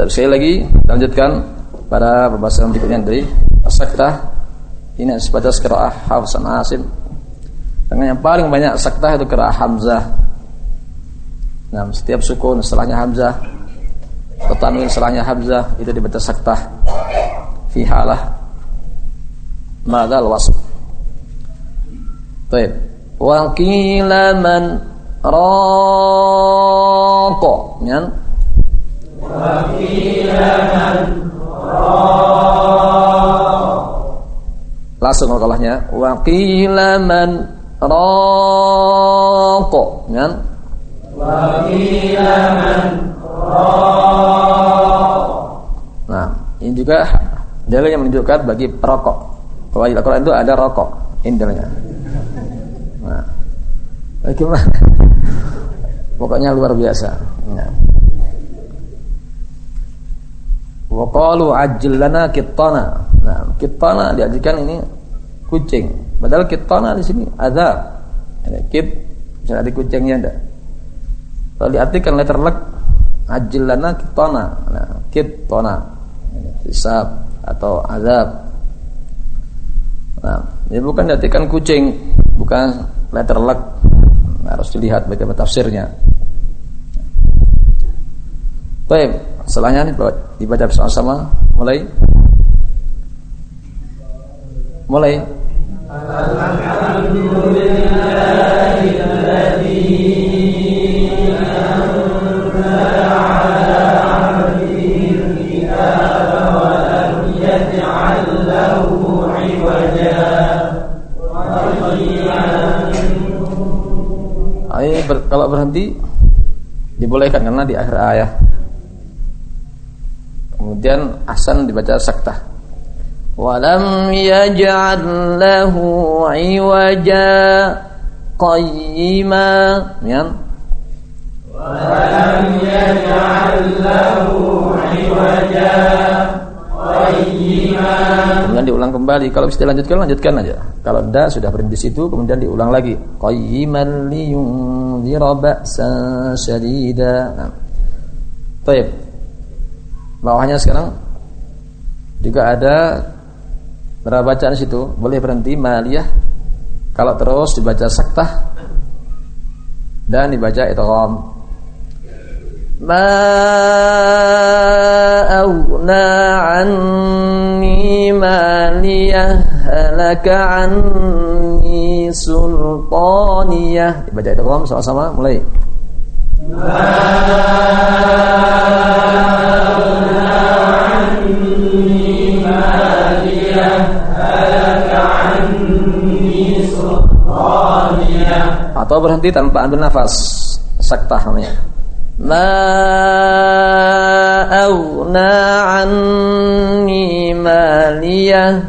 Tapi sekali lagi kita lanjutkan pada pembahasan berikutnya dari saktah ini sebatas qiraah Hafs Asim. Dengan yang paling banyak saktah itu qiraah Hamzah. Nah, setiap sukun setelahnya Hamzah atau tanwin setelahnya Hamzah itu dibaca saktah fi halah madal wasf. Baik. Wa qila man raqa. Langsung kalahnya wa qila man raqa. Ya. Wa qila man Nah, ini juga dalil yang menunjukkan bagi perokok. Kalau di Al-Quran itu ada rokok, intinya. Nah, bagaimana? Pokoknya luar biasa. Nah. Waqalu ajillana kitana. Nah, kitana diajikan ini kucing. Padahal kitana di sini ada. Ada kit, bisa ada kucingnya ada. Kalau diartikan letter lek ajillana kitana. Nah, kitana. Hisab atau azab. Nah, ini bukan diartikan kucing, bukan letter lek. Nah, harus dilihat bagaimana tafsirnya. Baik, setelahnya dibaca bersama-sama mulai. Mulai. Kalau berhenti dibolehkan karena di akhir ayat. Kemudian asan dibaca saktah. Walam yaj'al lahu iwaja qayyima. Ya. Walam yaj'al lahu iwaja qayyima. Kemudian diulang kembali. Kalau bisa dilanjutkan lanjutkan aja. Kalau tidak sudah berhenti di situ kemudian diulang lagi. Qayyiman liyunzira ba'san syadida. Nah. Baik bawahnya sekarang juga ada berapa bacaan situ. Boleh berhenti maliyah. Kalau terus dibaca saktah dan dibaca idgham ma auna anni maliyah halaka anni sultaniyah. Dibaca idgham sama-sama mulai. Ma atau berhenti tanpa ambil nafas saktah namanya. Ma auna anni maliyah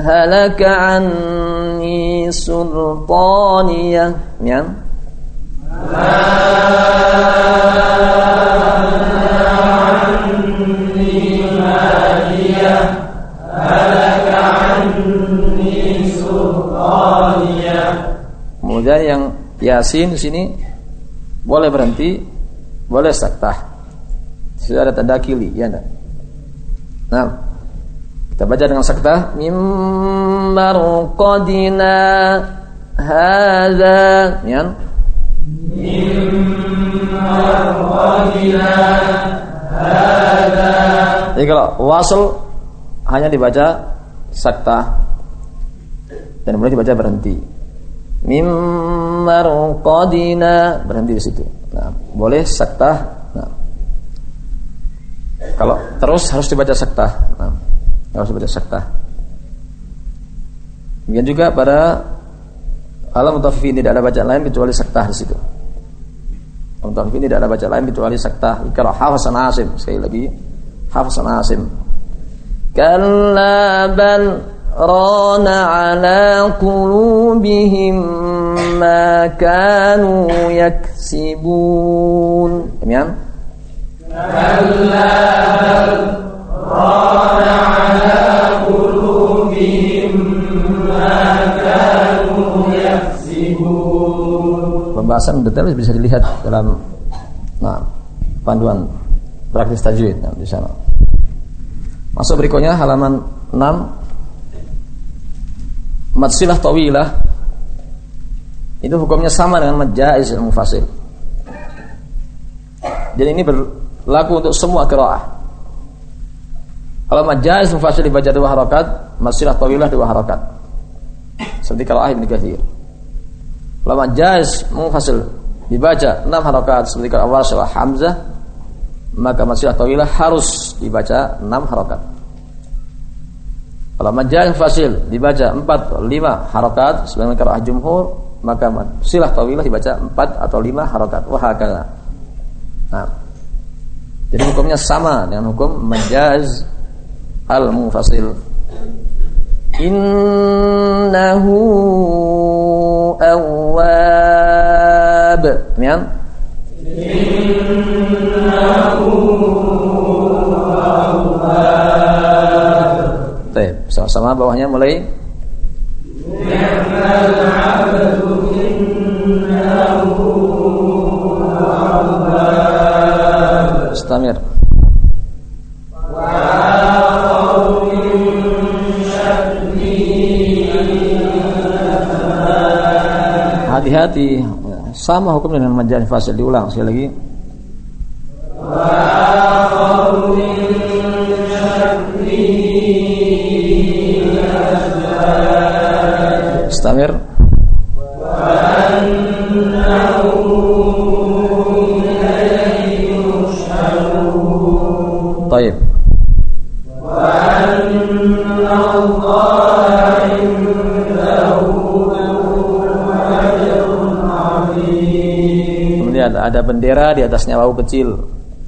halaka anni sultaniyah. Ya Kemudian yang Yasin di sini boleh berhenti, boleh saktah. Sudah ada tanda kili, ya enggak? Nah, kita baca dengan saktah mim marqadina hadza, ya. Mim marqadina hadza. Jadi kalau wasl hanya dibaca saktah dan boleh dibaca berhenti mimmarqadina berhenti di situ. Nah, boleh saktah. Nah. Kalau terus harus dibaca saktah. Nah, harus dibaca saktah. Kemudian juga pada alam mutaffifin tidak ada bacaan lain kecuali saktah di situ. Alam mutaffifin tidak ada bacaan lain kecuali saktah. Kalau hafasan asim sekali lagi hafasan asim. Kalla ران على قلوبهم ما كانوا يكسبون demikian كلا ران على قلوبهم ما كانوا يكسبون pembahasan detail bisa dilihat dalam nah, panduan praktis tajwid nah, di sana. Masuk berikutnya halaman 6 Matsilah tawilah itu hukumnya sama dengan majaiz mufasil. Jadi ini berlaku untuk semua qiraah. Kalau majaiz mufasil dibaca dua harakat, matsilah tawilah dua harakat. Seperti qiraah Ibnu Katsir. Kalau majaiz mufasil dibaca enam harakat seperti qiraah Hamzah, maka maksilah tawilah harus dibaca 6 harakat. Kalau majaz fasil dibaca 4 5 harakat sebagaimana qiraah jumhur, maka silah tawilah dibaca 4 atau 5 harakat. Wah hakala. Nah. Jadi hukumnya sama dengan hukum majaz al-mufasil. Innahu awwab. Demikian? Sama-sama bawahnya mulai. Istamir. Hati-hati. Sama hukum dengan majaz fasil. Diulang sekali lagi. Kemudian ada bendera di atasnya wau kecil.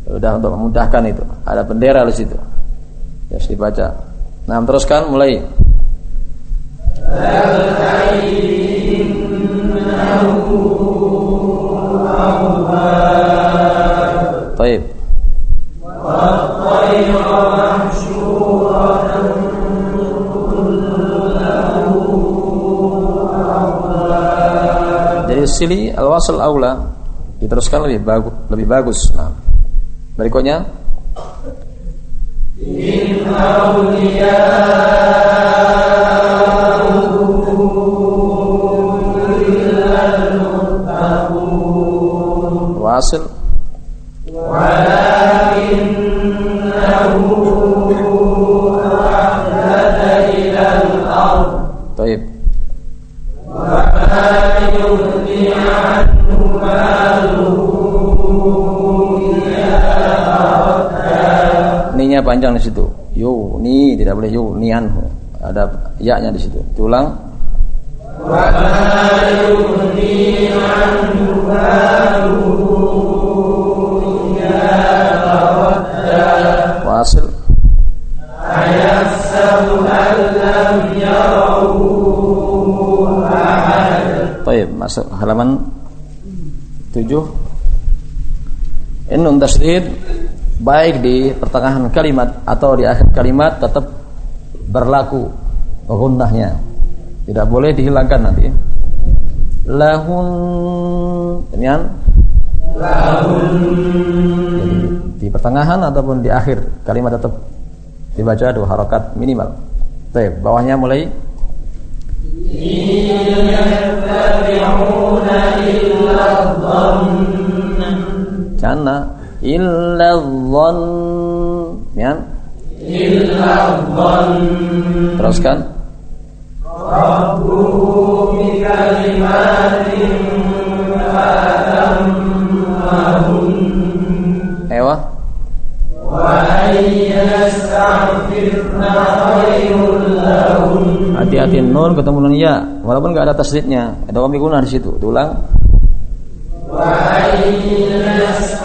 Sudah untuk memudahkan itu. Ada bendera di situ. Ya, harus dibaca. Nah, teruskan mulai. Taib. Jadi sili al-wasl aula diteruskan lebih bagus lebih bagus. Nah, berikutnya. Wasil panjang di situ. Yo, ni tidak boleh yo, nian. Ada ya-nya di situ. Tulang. Wasil. Baik, masuk halaman 7. Innun tasdid baik di pertengahan kalimat atau di akhir kalimat tetap berlaku gunnahnya. Tidak boleh dihilangkan nanti. Lahun demikian. Lahun. Jadi, di pertengahan ataupun di akhir kalimat tetap dibaca dua harokat minimal. Baik, bawahnya mulai Jana illa dhann ya illa dhann teruskan. Rabbuhu bi kalimatin Ewa. Hati-hati nun ketemu nun ya, walaupun nggak ada tasdidnya, ada kami guna di situ. Tulang.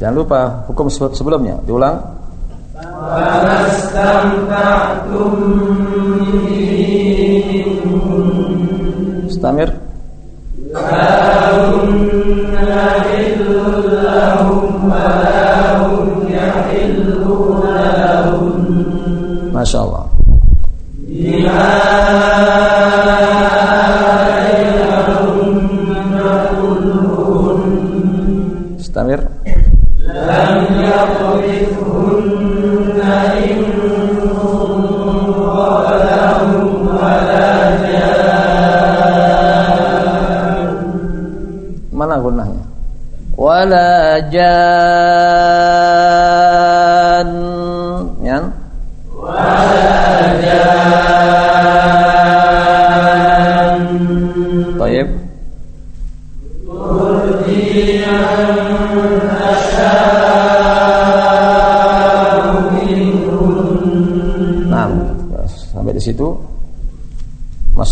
Jangan lupa hukum se- sebelumnya. Diulang. Istamir Masya Allah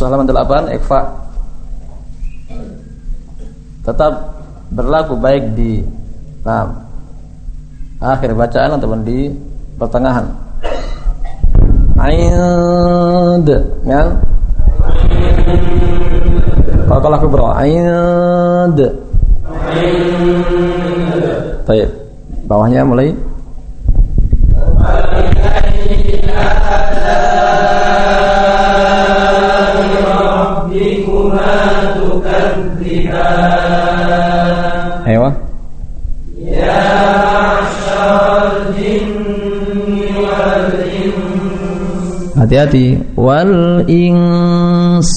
halaman 8 Ekfa Tetap berlaku baik di nah, akhir bacaan ataupun di pertengahan. Aind, ya. Kalau kubro, aind. Baik, bawahnya mulai Ayo. Hati-hati. Wal ins.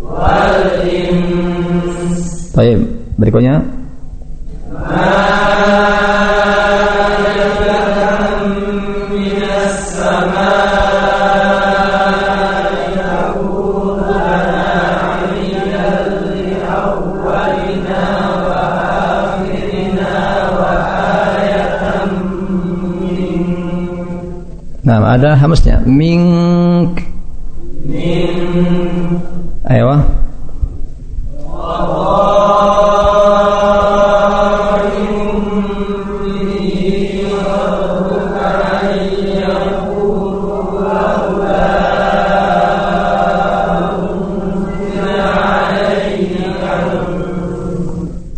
Wal ins Baik, berikutnya ada hamasnya. Mink. Ayo.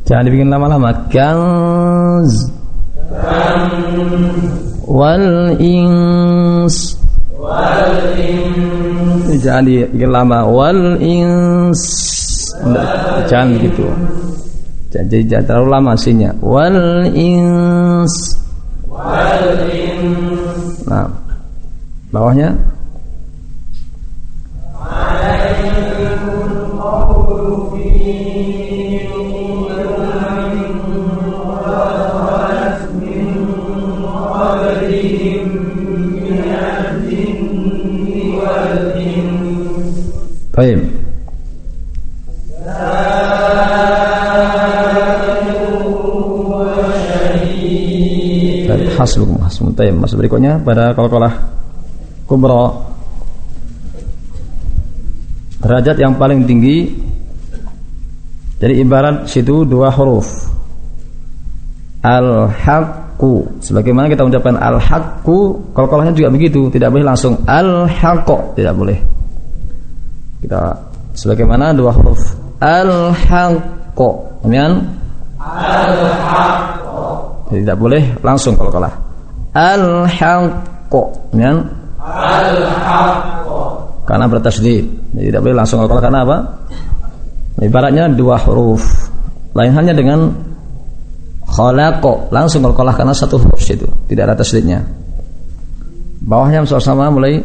Jangan dibikin lama-lama. Kanz. Wal ins. Jangan dibikin lama. Wal ins. Jangan gitu. Jadi jangan terlalu lama sihnya. Wal ins. Nah, bawahnya Baik, hasbukum hasbun. Baik, masuk berikutnya pada qalqalah kubra. Derajat yang paling tinggi jadi ibarat situ dua huruf. Al-haqqu. Sebagaimana kita ucapkan al-haqqu, qalqalahnya juga begitu, tidak boleh langsung al-haqqu, tidak boleh kita sebagaimana dua huruf al haqqo kemudian al haqqo jadi tidak boleh langsung kalau kalah. Al haqqo kemudian al haqqo karena bertasydid. Jadi tidak boleh langsung kalau kalah. Karena apa? Ibaratnya dua huruf. Lain hanya dengan khalaqo. Langsung kalau kalah karena satu huruf itu. Tidak ada tasydidnya. Bawahnya sama-sama mulai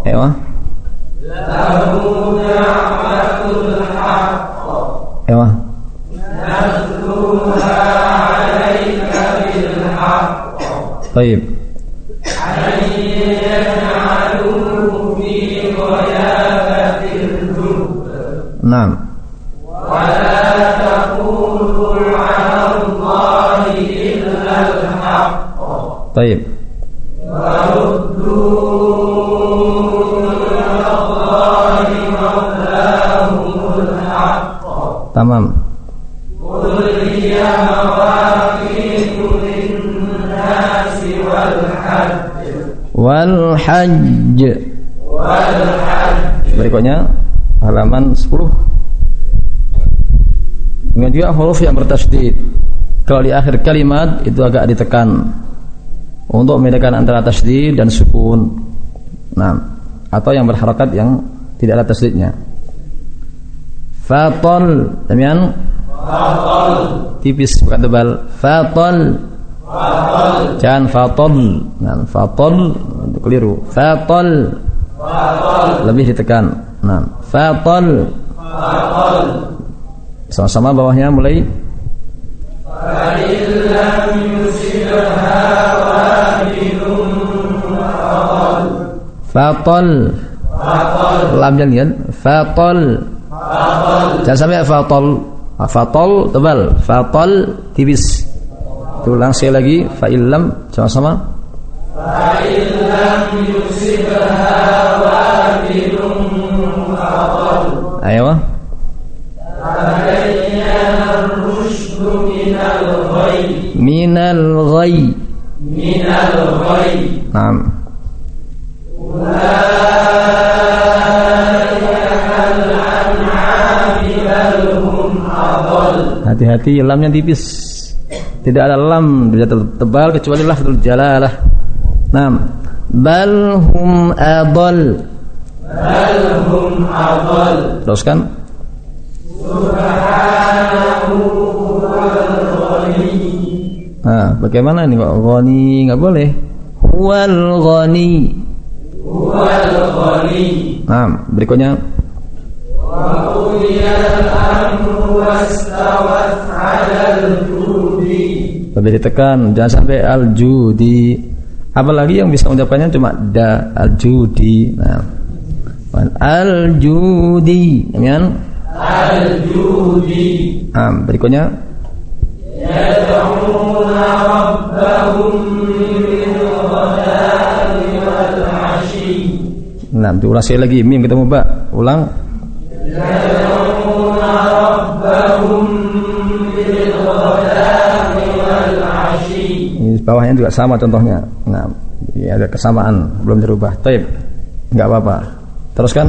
Biajan bil haq hanya tipis bil haq ya bil haq ayo ayo Taib. Naam. Taib. Tamam. Wal hajj. Berikutnya halaman 10. Dengan juga huruf yang bertasydid. Kalau di akhir kalimat itu agak ditekan untuk membedakan antara tasydid dan sukun. Nah, atau yang berharakat yang tidak ada tasydidnya. Fatol, demikian. Fatol. Tipis bukan tebal. Fatol. Fatol. Jangan fatol. Nah, fatol keliru. Fatol. Fatol. Lebih ditekan. Nah, fatol. Fatol. Sama-sama bawahnya mulai. Fatol. Fatol. Lam jangan. Fatol. Fatol. Jangan sampai fatol. Fatol tebal. Fatol tipis. Ulang sekali lagi. Fa'ilam sama-sama. Fa'ilam yusibha wabilun Ayo. Minal ghay. Minal ghay. Naam. Hati-hati lamnya tipis. Tidak ada lam tidak tebal kecuali lafzul jalalah. Naam. Bal hum adall. Bal hum. Teruskan. Nah, bagaimana ini kok ghani enggak boleh? Huwal ghani. Huwal ghani. Nah, berikutnya. Lebih ditekan, jangan sampai al-judi. Apalagi yang bisa mengucapkannya cuma da al-judi. Nah. Al-judi, kan? Al-judi. Nah, berikutnya. Yad'una rabbahum Nah, diulang sekali lagi mim ketemu ba. Ulang. Ini bawahnya juga sama contohnya. Nah, ini ada kesamaan, belum dirubah. Taib. Enggak apa-apa. Teruskan.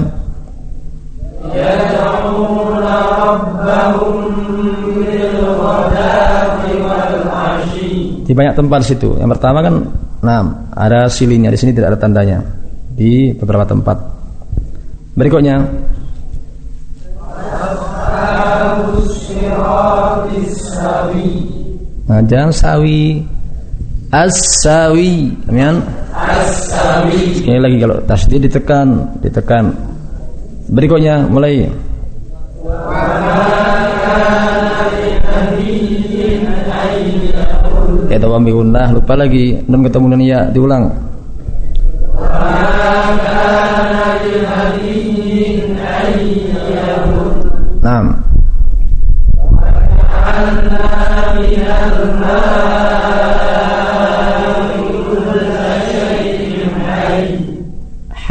Di banyak tempat di situ. Yang pertama kan, nah, ada silinya di sini tidak ada tandanya di beberapa tempat. Berikutnya, jangan sawi as-sawi. Kemudian as-sawi. Sekali lagi kalau tasdid ditekan, ditekan. Berikutnya mulai. Ya tawami gunnah lupa lagi nun ketemu nun ya diulang. Naam.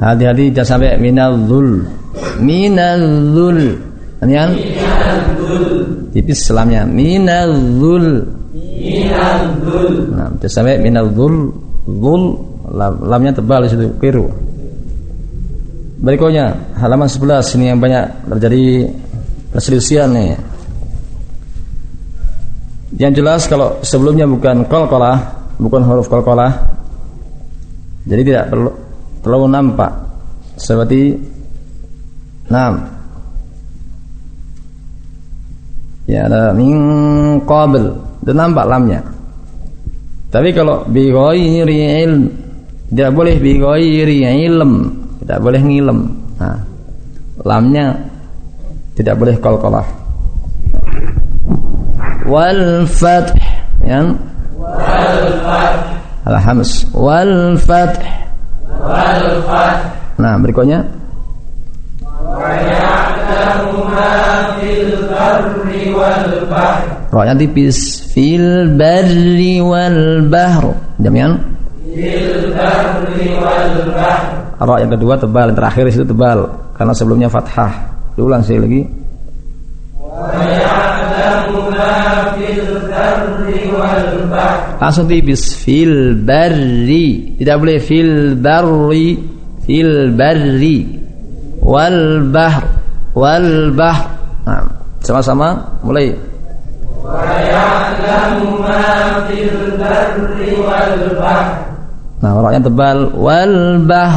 Hati-hati jangan sampai minadzul. Ini kan? Tipis selamnya. Minadzul. Minadzul. Nah, jangan sampai minadzul. Zul lamnya tebal di situ, keliru. Berikutnya halaman 11 ini yang banyak terjadi perselisihan nih. Yang jelas kalau sebelumnya bukan qalqalah, bukan huruf qalqalah. Jadi tidak perlu terlalu nampak seperti nam. Ya ada min qabl, itu nampak lamnya. Tapi kalau bi ghairi ilm, tidak boleh bi ghairi ilm, tidak boleh ngilem. Nah, lamnya tidak boleh qalqalah wal fath ya wal fath al hams wal fath wal fath nah berikutnya Roknya tipis fil barri wal bahr. Jamian? Fil barri wal bahr. Rok yang kedua tebal, yang terakhir itu tebal karena sebelumnya fathah. Diulang sekali lagi. Langsung tipis fil barri. Tidak boleh fil barri. Fil barri. Wal bahr. Wal bahr. Nah, sama-sama mulai. Nah, orangnya tebal wal bahr.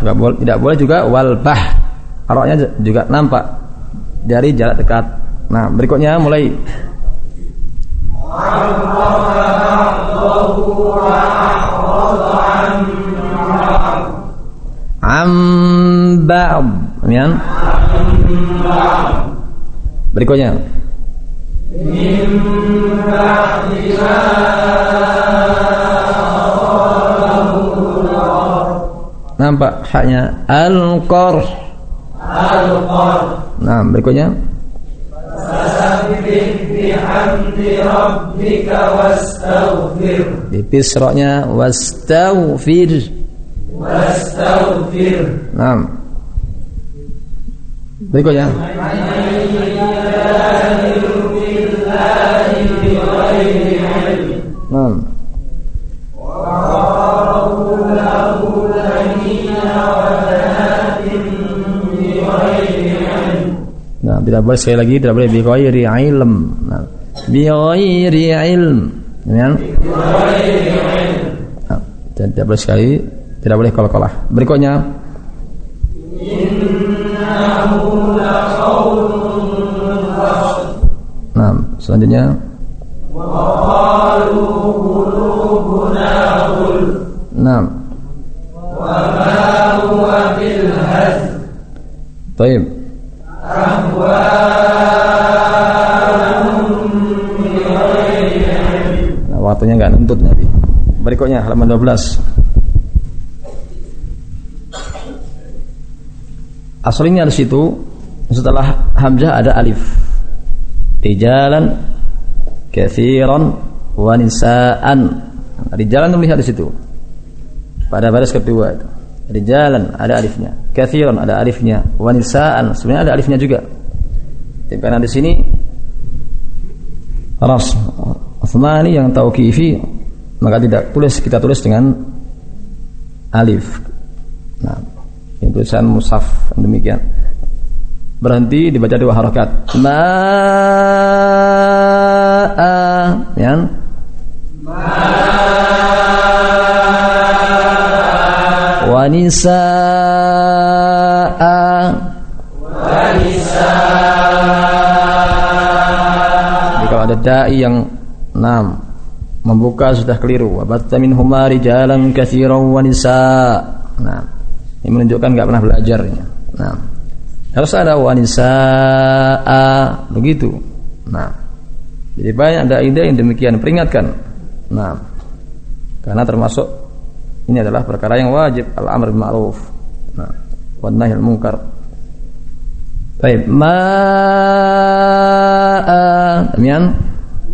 Tidak boleh, tidak boleh juga wal bahr. Orangnya juga nampak dari jarak dekat. Nah, berikutnya mulai Am ba'd. Ya. Berikutnya. Nampak haknya al-qarh. Al-qarh. Nah, berikutnya. Di pisroknya wastaghfir. Wastaghfir. Nah. Berikutnya. Nah. Tidak boleh sekali lagi tidak boleh bi ghairi ilm. Nah, bi ghairi ilm. Ya. Tidak boleh sekali tidak boleh kalau-kalah. Berikutnya Nah, selanjutnya Nah. Baik. Waktunya nggak nuntut nanti. Berikutnya halaman 12. Aslinya di situ setelah hamzah ada alif. Rijalan kathiran wa nisaan. Rijalan terlihat di situ. Pada baris kedua itu. Rijalan ada alifnya, kathiran ada alifnya, wa nisaan sebenarnya ada alifnya juga. Tapi karena di sini ras Utsmani yang tauqifi maka tidak tulis kita tulis dengan alif. Nah, ini tulisan musaf demikian. Berhenti dibaca dua harakat. Ma ya. Wanisaa Jadi kalau ada dai yang enam membuka sudah keliru. Wabatta min huma rijalan katsiran wa ini menunjukkan enggak pernah belajar. Nah, harus ada wanisa begitu. Nah, jadi banyak ada ide yang demikian peringatkan. Nah, karena termasuk ini adalah perkara yang wajib al-amr bil ma'ruf. Nah, wa nahi munkar. Baik, ma demikian.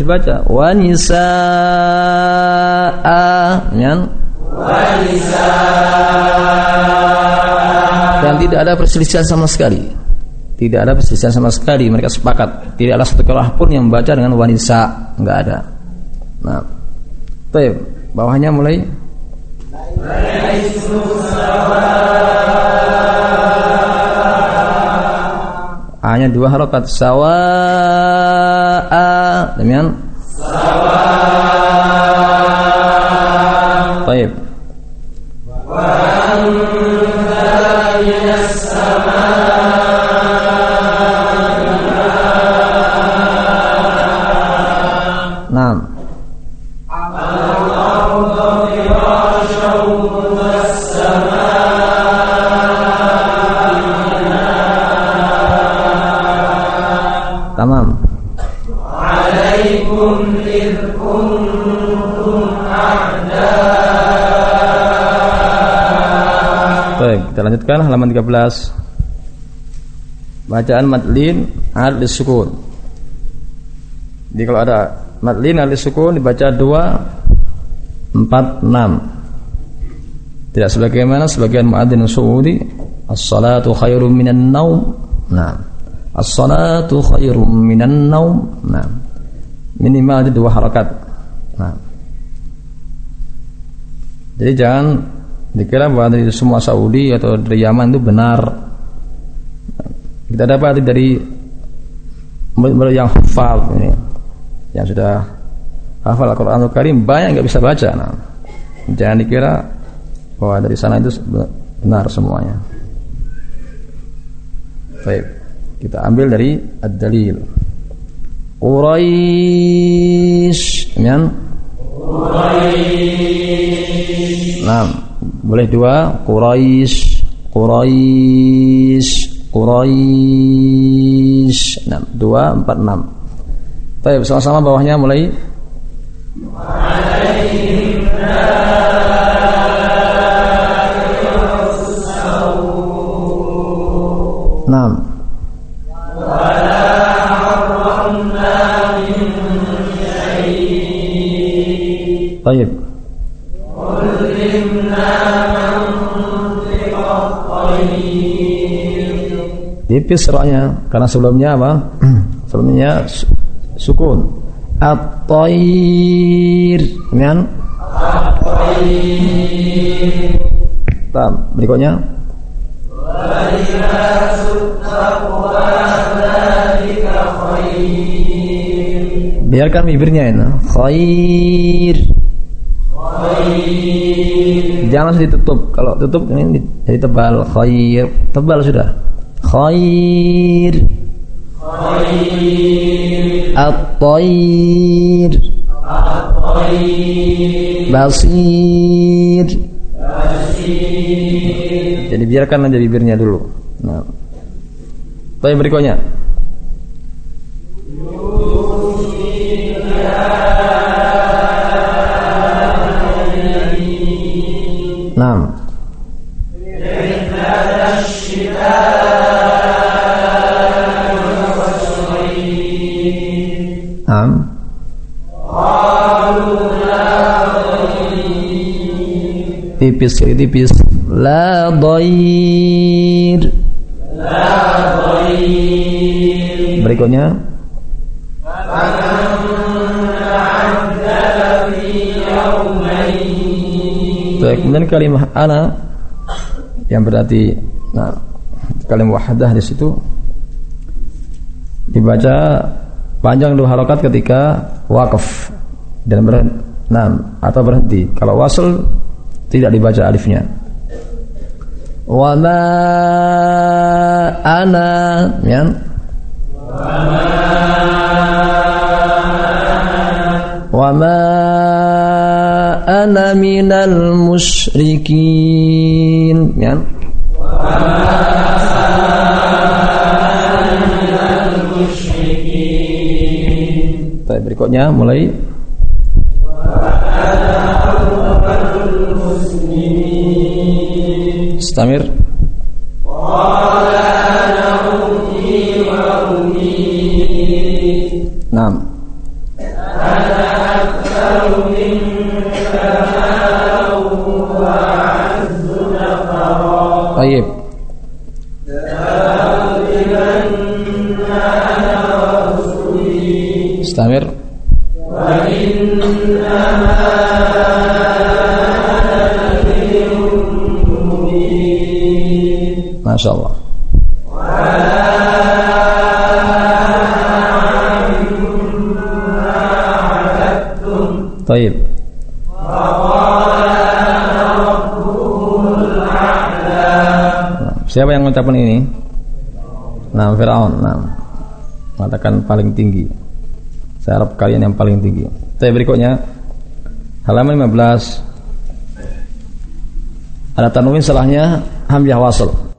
dibaca wanisa ya wanisa dan tidak ada perselisihan sama sekali. Tidak ada perselisihan sama sekali. Mereka sepakat. Tidak ada satu kelah pun yang membaca dengan wanisa nggak ada. Nah. Baik, bawahnya mulai. Hanya dua harokat. Sawa demikian. Sawa baik lanjutkan halaman 13 bacaan madlin al sukun jadi kalau ada madlin al sukun dibaca 2 4 6 tidak sebagaimana sebagian muadzin Saudi as-salatu khairum minan naum. Nah as-salatu khairum minan naum. Nah minimal ada dua harakat. Nah jadi jangan Dikira bahwa dari semua Saudi atau dari Yaman itu benar. Kita dapat dari yang hafal ini, yang sudah hafal Al-Quranul Karim banyak nggak bisa baca. Nah, jangan dikira bahwa dari sana itu benar semuanya. Baik, kita ambil dari ad-dalil. Quraisy, ya. Quraisy. Nah, boleh dua Quraisy Quraisy Quraisy enam dua empat enam. Baik sama-sama bawahnya mulai. Enam. Baik tipis rohnya karena sebelumnya apa? sebelumnya sukun. At-tayr. Kemudian. Tam, berikutnya Biarkan bibirnya ini. Khair. Khair. Jangan ditutup. Kalau tutup ini jadi tebal. Khair. Tebal sudah khair. At-tayr. Basir. Jadi biarkan aja bibirnya dulu. Nah. Baik berikutnya. Tipis tipis. La dhair. La dhair berikutnya. Baik, kemudian kalimat ana. Yang berarti nah kalimat wahadah di situ. Dibaca panjang dua harokat ketika wakaf dan berhenti nah, atau berhenti. Kalau wasl tidak dibaca alifnya. Wa ma ana ya. Wa ma ana minal musyrikin ya. Berikutnya mulai استمر قال أنا أمي وأمي نعم أنا أكثر منك مالا وأعز نفرا طيب استمر mengucapkan ini? Nah, Firaun. Nah, mengatakan paling tinggi. Saya harap kalian yang paling tinggi. Tapi berikutnya halaman 15 ada tanwin setelahnya hamzah wasl.